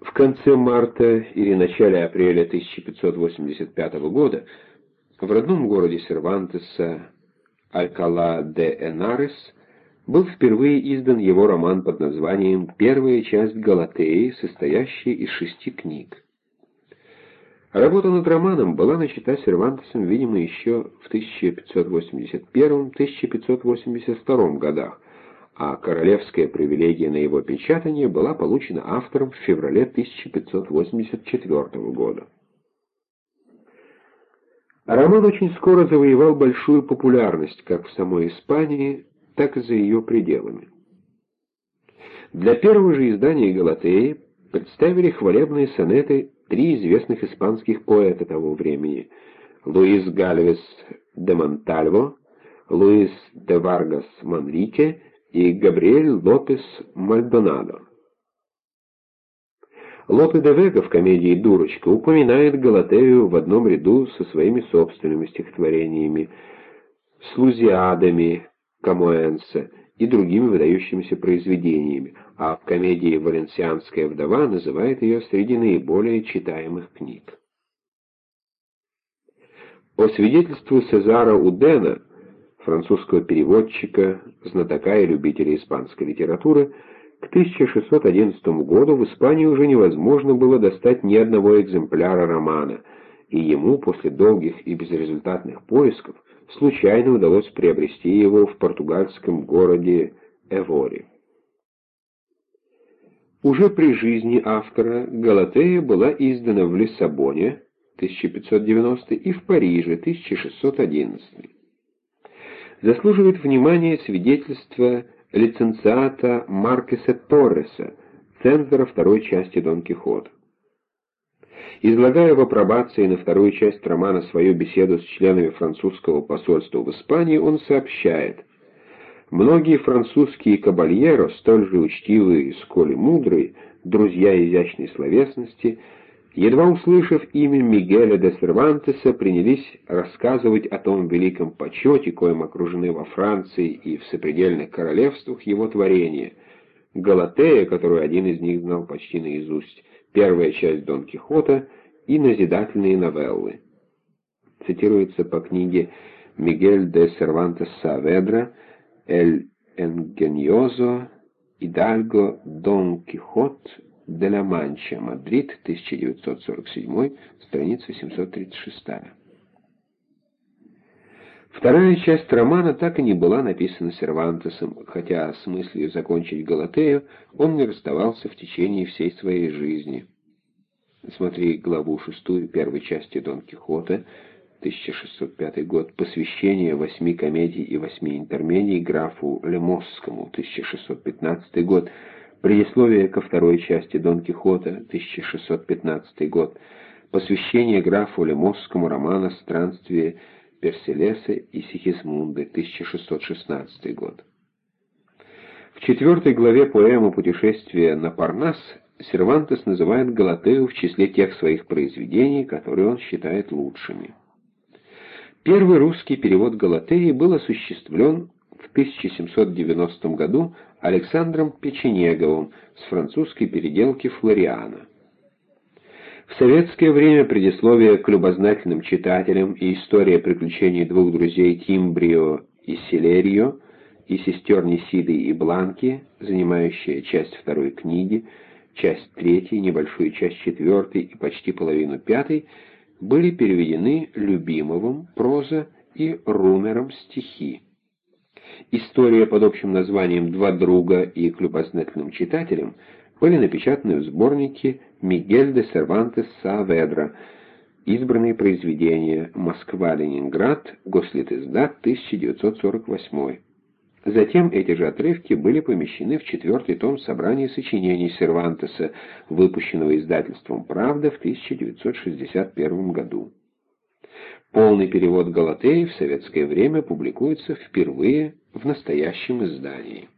В конце марта или начале апреля 1585 года в родном городе Сервантеса Алькала де Энарес был впервые издан его роман под названием «Первая часть Галатеи», состоящая из шести книг. Работа над романом была начата Сервантесом, видимо, еще в 1581-1582 годах, а королевская привилегия на его печатание была получена автором в феврале 1584 года. Роман очень скоро завоевал большую популярность как в самой Испании, так и за ее пределами. Для первого же издания «Галатеи» представили хвалебные сонеты три известных испанских поэта того времени — Луис Гальвес де Монтальво, Луис де Варгас Манрике и Габриэль Лопес Мальдонадо. Лопе де Вега в комедии «Дурочка» упоминает Галатею в одном ряду со своими собственными стихотворениями, с лузиадами Камуэнса и другими выдающимися произведениями, а в комедии «Валенсианская вдова» называет ее среди наиболее читаемых книг. По свидетельству Сезара Удена, французского переводчика, знатока и любителя испанской литературы, к 1611 году в Испании уже невозможно было достать ни одного экземпляра романа, и ему после долгих и безрезультатных поисков случайно удалось приобрести его в португальском городе Эвори. Уже при жизни автора Галатея была издана в Лиссабоне 1590 и в Париже 1611. Заслуживает внимания свидетельство лиценциата Маркеса Торреса, цензора второй части Дон Кихота. Излагая в апробации на вторую часть романа свою беседу с членами французского посольства в Испании, он сообщает, «Многие французские кабальеро, столь же учтивые, сколь и мудрые, друзья изящной словесности, едва услышав имя Мигеля де Сервантеса, принялись рассказывать о том великом почете, коим окружены во Франции и в сопредельных королевствах его творения, Галатея, которую один из них знал почти наизусть, первая часть Дон Кихота и назидательные новеллы. Цитируется по книге Мигель де Сервантес Саведра «El ingenioso hidalgo Don Quijote de la Mancha, Мадрид, 1947, страница 736. Вторая часть романа так и не была написана Сервантесом, хотя с мыслью закончить Галатею он не расставался в течение всей своей жизни. Смотри главу шестую первой части Дон Кихота, 1605 год, посвящение восьми комедий и восьми интермедий графу Лемосскому, 1615 год, предисловие ко второй части Дон Кихота, 1615 год, посвящение графу Лемосскому романа «Странствие Перселеса и Сихисмунды, 1616 год. В четвертой главе поэмы «Путешествие на Парнас» Сервантес называет Галатею в числе тех своих произведений, которые он считает лучшими. Первый русский перевод Галатеи был осуществлен в 1790 году Александром Печенеговым с французской переделки Флориана. В советское время предисловие к любознательным читателям и история приключений двух друзей Тимбрио и Селерио и сестер Несиды и Бланки, занимающая часть второй книги, часть третьей, небольшую часть четвертой и почти половину пятой, были переведены Любимовым проза и Румером стихи. История под общим названием «Два друга» и к любознательным читателям были напечатаны в сборнике Мигель де Сервантес Сааведра «Избранные произведения. Москва-Ленинград. Гослитиздат. 1948». Затем эти же отрывки были помещены в четвертый том собрания сочинений Сервантеса, выпущенного издательством «Правда» в 1961 году. Полный перевод Галатеи в советское время публикуется впервые в настоящем издании.